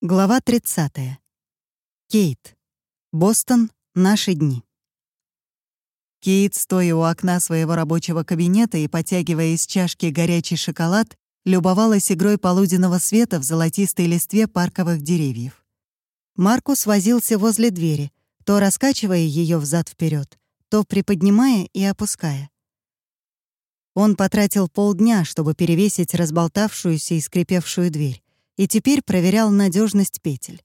Глава 30. Кейт. Бостон. Наши дни. Кейт, стоя у окна своего рабочего кабинета и потягивая из чашки горячий шоколад, любовалась игрой полуденного света в золотистой листве парковых деревьев. Маркус возился возле двери, то раскачивая ее взад вперед, то приподнимая и опуская. Он потратил полдня, чтобы перевесить разболтавшуюся и скрипевшую дверь и теперь проверял надежность петель.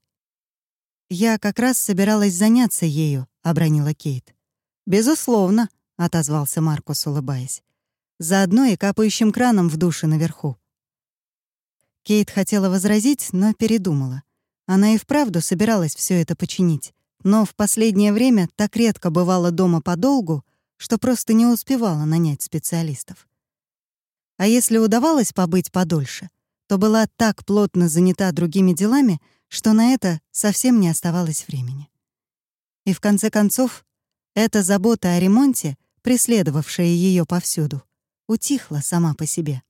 «Я как раз собиралась заняться ею», — обронила Кейт. «Безусловно», — отозвался Маркус, улыбаясь. «Заодно и капающим краном в душе наверху». Кейт хотела возразить, но передумала. Она и вправду собиралась все это починить, но в последнее время так редко бывала дома подолгу, что просто не успевала нанять специалистов. А если удавалось побыть подольше — то была так плотно занята другими делами, что на это совсем не оставалось времени. И в конце концов, эта забота о ремонте, преследовавшая ее повсюду, утихла сама по себе.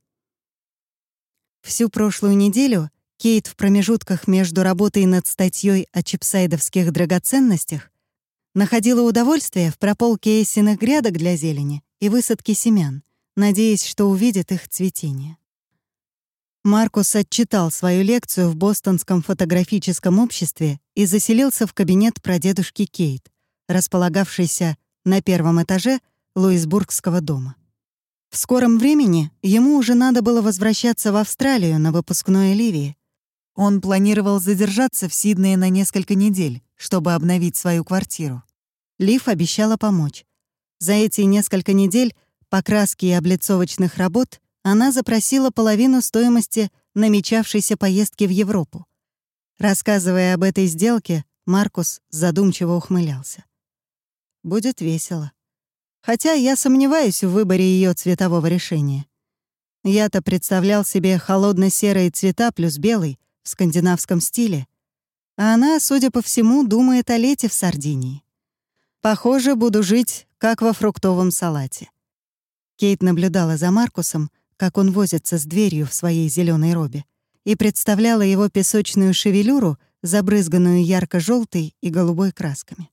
Всю прошлую неделю Кейт в промежутках между работой над статьей о чипсайдовских драгоценностях находила удовольствие в прополке эссиных грядок для зелени и высадке семян, надеясь, что увидит их цветение. Маркус отчитал свою лекцию в Бостонском фотографическом обществе и заселился в кабинет прадедушки Кейт, располагавшийся на первом этаже Луисбургского дома. В скором времени ему уже надо было возвращаться в Австралию на выпускной Ливии. Он планировал задержаться в Сиднее на несколько недель, чтобы обновить свою квартиру. Лив обещала помочь. За эти несколько недель покраски и облицовочных работ она запросила половину стоимости намечавшейся поездки в Европу. Рассказывая об этой сделке, Маркус задумчиво ухмылялся. «Будет весело. Хотя я сомневаюсь в выборе ее цветового решения. Я-то представлял себе холодно-серые цвета плюс белый в скандинавском стиле, а она, судя по всему, думает о лете в Сардинии. Похоже, буду жить, как во фруктовом салате». Кейт наблюдала за Маркусом, как он возится с дверью в своей зеленой робе, и представляла его песочную шевелюру, забрызганную ярко желтой и голубой красками.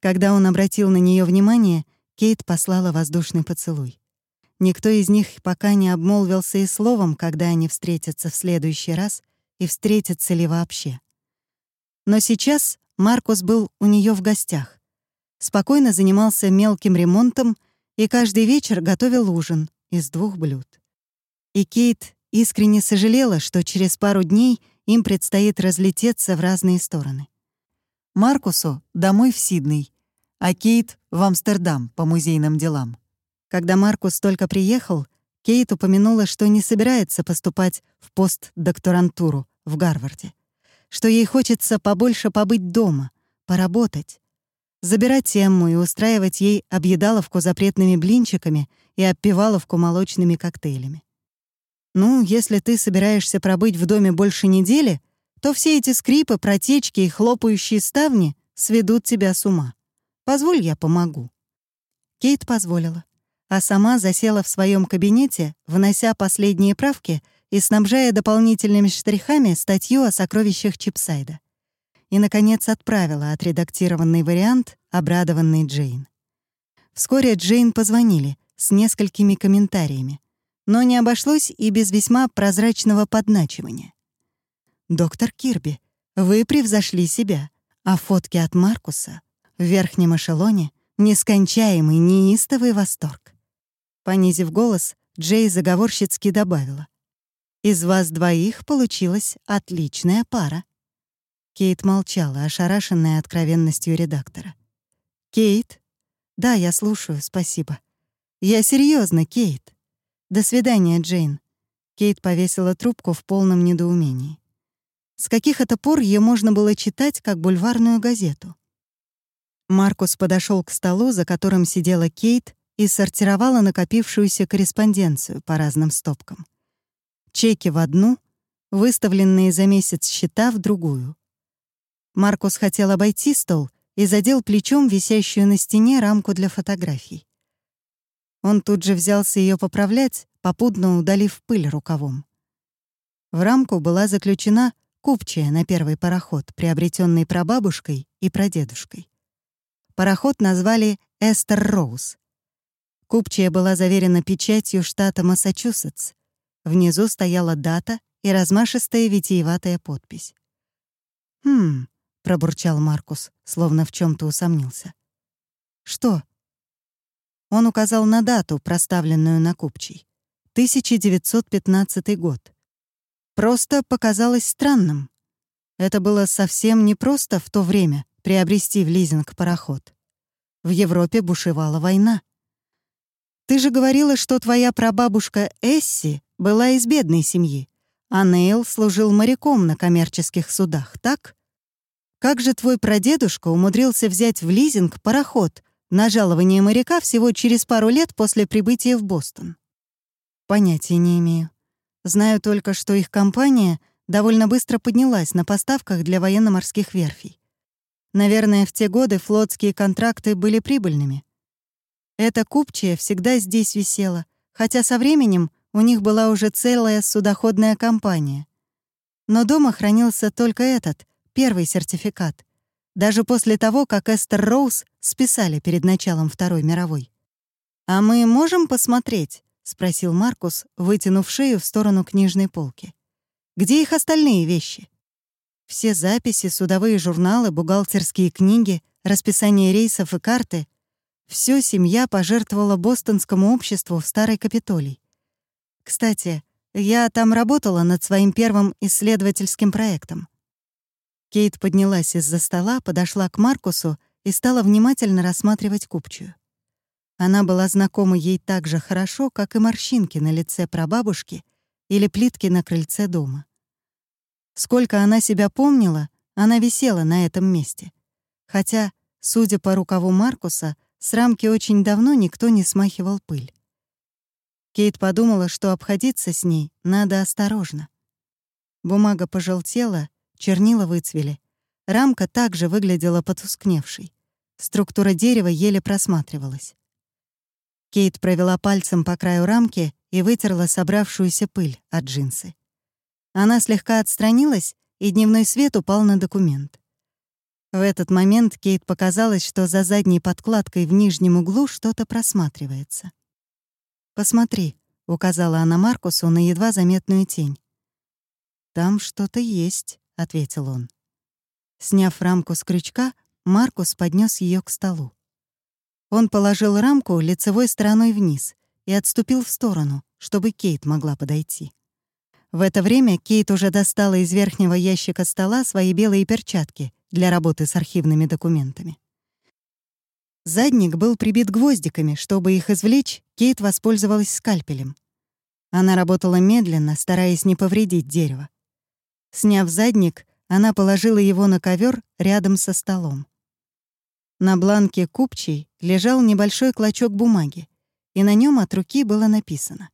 Когда он обратил на нее внимание, Кейт послала воздушный поцелуй. Никто из них пока не обмолвился и словом, когда они встретятся в следующий раз и встретятся ли вообще. Но сейчас Маркус был у нее в гостях. Спокойно занимался мелким ремонтом и каждый вечер готовил ужин, из двух блюд. И Кейт искренне сожалела, что через пару дней им предстоит разлететься в разные стороны. Маркусу домой в Сидней, а Кейт в Амстердам по музейным делам. Когда Маркус только приехал, Кейт упомянула, что не собирается поступать в постдокторантуру в Гарварде, что ей хочется побольше побыть дома, поработать, забирать Эмму и устраивать ей объедаловку запретными блинчиками и оппиваловку молочными коктейлями. «Ну, если ты собираешься пробыть в доме больше недели, то все эти скрипы, протечки и хлопающие ставни сведут тебя с ума. Позволь, я помогу». Кейт позволила, а сама засела в своем кабинете, внося последние правки и снабжая дополнительными штрихами статью о сокровищах Чипсайда и, наконец, отправила отредактированный вариант, обрадованный Джейн. Вскоре Джейн позвонили с несколькими комментариями, но не обошлось и без весьма прозрачного подначивания. «Доктор Кирби, вы превзошли себя, а фотки от Маркуса в верхнем эшелоне — нескончаемый, неистовый восторг». Понизив голос, Джей заговорщицки добавила. «Из вас двоих получилась отличная пара». Кейт молчала, ошарашенная откровенностью редактора. «Кейт?» «Да, я слушаю, спасибо». «Я серьезно, Кейт». «До свидания, Джейн». Кейт повесила трубку в полном недоумении. С каких это пор ее можно было читать как бульварную газету? Маркус подошел к столу, за которым сидела Кейт, и сортировала накопившуюся корреспонденцию по разным стопкам. Чеки в одну, выставленные за месяц счета в другую. Маркус хотел обойти стол и задел плечом висящую на стене рамку для фотографий. Он тут же взялся ее поправлять, попутно удалив пыль рукавом. В рамку была заключена купчая на первый пароход, приобретенный прабабушкой и прадедушкой. Пароход назвали «Эстер Роуз». Купчая была заверена печатью штата Массачусетс. Внизу стояла дата и размашистая витиеватая подпись. «Хм», — пробурчал Маркус, словно в чем то усомнился. «Что?» Он указал на дату, проставленную на купчей. 1915 год. Просто показалось странным. Это было совсем непросто в то время приобрести в лизинг пароход. В Европе бушевала война. Ты же говорила, что твоя прабабушка Эсси была из бедной семьи, а Нейл служил моряком на коммерческих судах, так? Как же твой прадедушка умудрился взять в лизинг пароход на жалование моряка всего через пару лет после прибытия в Бостон? Понятия не имею. Знаю только, что их компания довольно быстро поднялась на поставках для военно-морских верфей. Наверное, в те годы флотские контракты были прибыльными. Эта купчая всегда здесь висела, хотя со временем у них была уже целая судоходная компания. Но дома хранился только этот, первый сертификат, даже после того, как Эстер Роуз списали перед началом Второй мировой. «А мы можем посмотреть?» — спросил Маркус, вытянув шею в сторону книжной полки. «Где их остальные вещи?» Все записи, судовые журналы, бухгалтерские книги, расписание рейсов и карты — все семья пожертвовала бостонскому обществу в Старой Капитолий. Кстати, я там работала над своим первым исследовательским проектом. Кейт поднялась из-за стола, подошла к Маркусу и стала внимательно рассматривать купчую. Она была знакома ей так же хорошо, как и морщинки на лице прабабушки или плитки на крыльце дома. Сколько она себя помнила, она висела на этом месте. Хотя, судя по рукаву Маркуса, с рамки очень давно никто не смахивал пыль. Кейт подумала, что обходиться с ней надо осторожно. Бумага пожелтела, Чернила выцвели. Рамка также выглядела потускневшей. Структура дерева еле просматривалась. Кейт провела пальцем по краю рамки и вытерла собравшуюся пыль от джинсы. Она слегка отстранилась, и дневной свет упал на документ. В этот момент Кейт показалось, что за задней подкладкой в нижнем углу что-то просматривается. «Посмотри», — указала она Маркусу на едва заметную тень. «Там что-то есть», — ответил он. Сняв рамку с крючка, Маркус поднес ее к столу. Он положил рамку лицевой стороной вниз и отступил в сторону, чтобы Кейт могла подойти. В это время Кейт уже достала из верхнего ящика стола свои белые перчатки для работы с архивными документами. Задник был прибит гвоздиками. Чтобы их извлечь, Кейт воспользовалась скальпелем. Она работала медленно, стараясь не повредить дерево. Сняв задник, она положила его на ковер рядом со столом. На бланке купчей лежал небольшой клочок бумаги, и на нем от руки было написано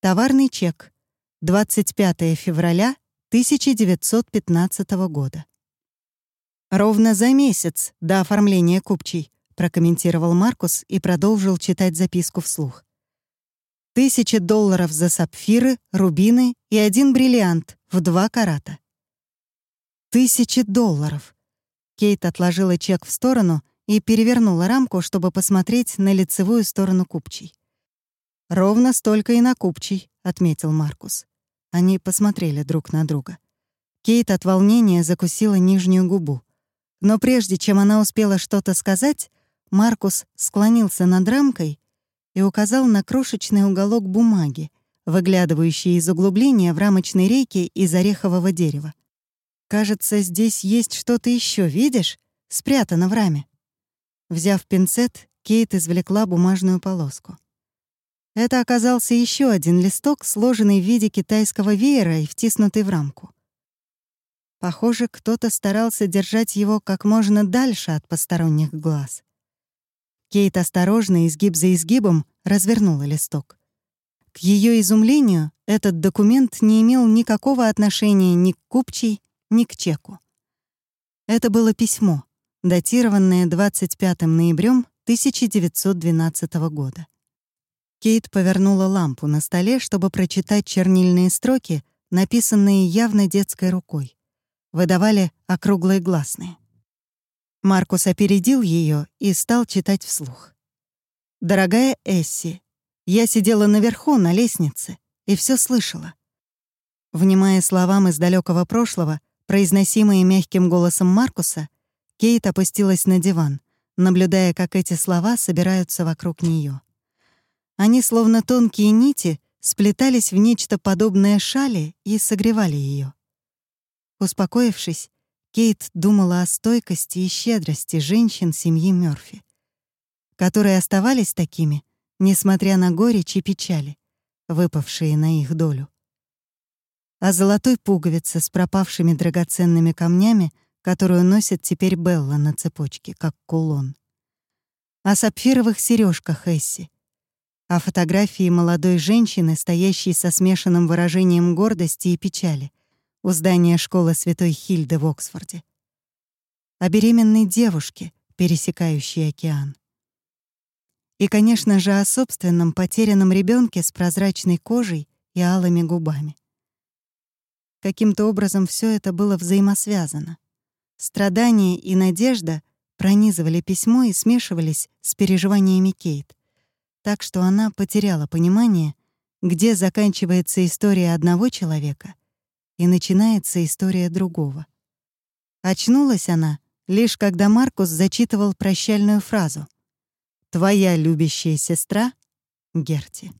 «Товарный чек. 25 февраля 1915 года». «Ровно за месяц до оформления купчей», прокомментировал Маркус и продолжил читать записку вслух. Тысяча долларов за сапфиры, рубины и один бриллиант в два карата. Тысячи долларов. Кейт отложила чек в сторону и перевернула рамку, чтобы посмотреть на лицевую сторону купчей. «Ровно столько и на купчей», — отметил Маркус. Они посмотрели друг на друга. Кейт от волнения закусила нижнюю губу. Но прежде чем она успела что-то сказать, Маркус склонился над рамкой и указал на крошечный уголок бумаги, выглядывающий из углубления в рамочной рейке из орехового дерева. «Кажется, здесь есть что-то еще, видишь? Спрятано в раме». Взяв пинцет, Кейт извлекла бумажную полоску. Это оказался еще один листок, сложенный в виде китайского веера и втиснутый в рамку. Похоже, кто-то старался держать его как можно дальше от посторонних глаз. Кейт осторожно, изгиб за изгибом, развернула листок. К ее изумлению, этот документ не имел никакого отношения ни к купчей, ни к чеку. Это было письмо, датированное 25 ноябрем 1912 года. Кейт повернула лампу на столе, чтобы прочитать чернильные строки, написанные явно детской рукой. Выдавали округлые гласные. Маркус опередил ее и стал читать вслух. «Дорогая Эсси, я сидела наверху на лестнице и все слышала. Внимая словам из далекого прошлого, произносимые мягким голосом Маркуса, Кейт опустилась на диван, наблюдая, как эти слова собираются вокруг нее. Они, словно тонкие нити, сплетались в нечто подобное шали и согревали ее. Успокоившись, Кейт думала о стойкости и щедрости женщин семьи Мёрфи, которые оставались такими, несмотря на горечь и печали, выпавшие на их долю о золотой пуговице с пропавшими драгоценными камнями, которую носит теперь Белла на цепочке, как кулон. О сапфировых сережках Эсси. О фотографии молодой женщины, стоящей со смешанным выражением гордости и печали у здания школы Святой Хильды в Оксфорде. О беременной девушке, пересекающей океан. И, конечно же, о собственном потерянном ребенке с прозрачной кожей и алыми губами. Каким-то образом все это было взаимосвязано. Страдания и надежда пронизывали письмо и смешивались с переживаниями Кейт, так что она потеряла понимание, где заканчивается история одного человека и начинается история другого. Очнулась она лишь когда Маркус зачитывал прощальную фразу «Твоя любящая сестра Герти».